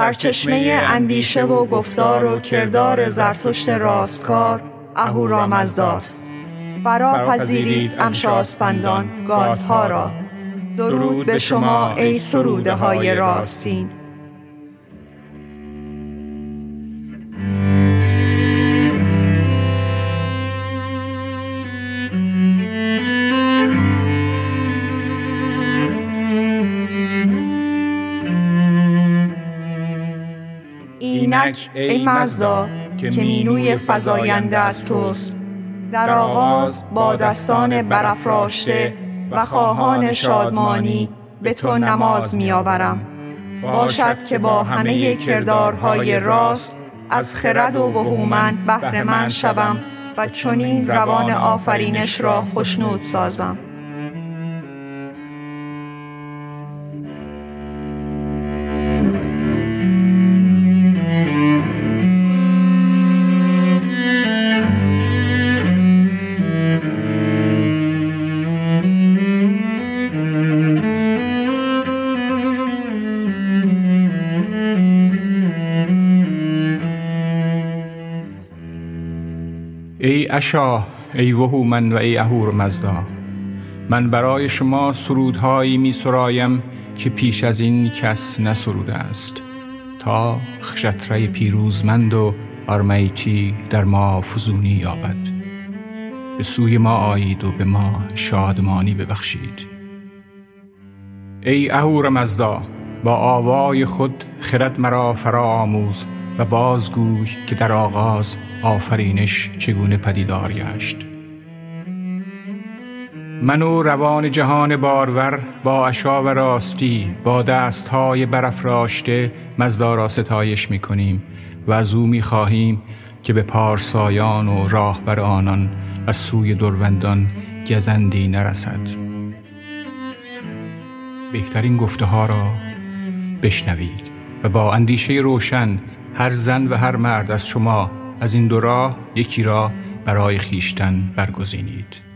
سرچشمه اندیشه و گفتار و کردار زرتشت راستکار اهورامزداست فرا پذیرید امشاسپندان گادها را. درود به شما ای سروده های راستین. اینک ای مزدا که مینوی فزاینده از توست. در آغاز با دستان برافراشته و خواهان شادمانی به تو نماز میآورم. باشد که با همه کردارهای راست از خرد و وهومن بهره من شوم و چنین روان آفرینش را خشنود سازم. ای اشا ای وهومن و ای اهور مزدا. من برای شما سرودهایی می سرایم که پیش از این کس نسروده است. تا خشتره پیروزمند و آرمیتی در ما فزونی یابد. به سوی ما آیید و به ما شادمانی ببخشید. ای اهور مزدا با آوای خود خرد مرا فرا آموز و بازگوی که در آغاز آفرینش چگونه پدیدار گشت. من و روان جهان بارور با اشا و راستی با دستهای برافراشته مزدا را ستایش می کنیم و از او می خواهیم که به پارسایان و راهبر آنان از سوی دروندان گزندی نرسد. بهترین گفته ها را بشنوید. و با اندیشه روشن هر زن و هر مرد از شما از این دو راه یکی را برای خیشتن برگزینید.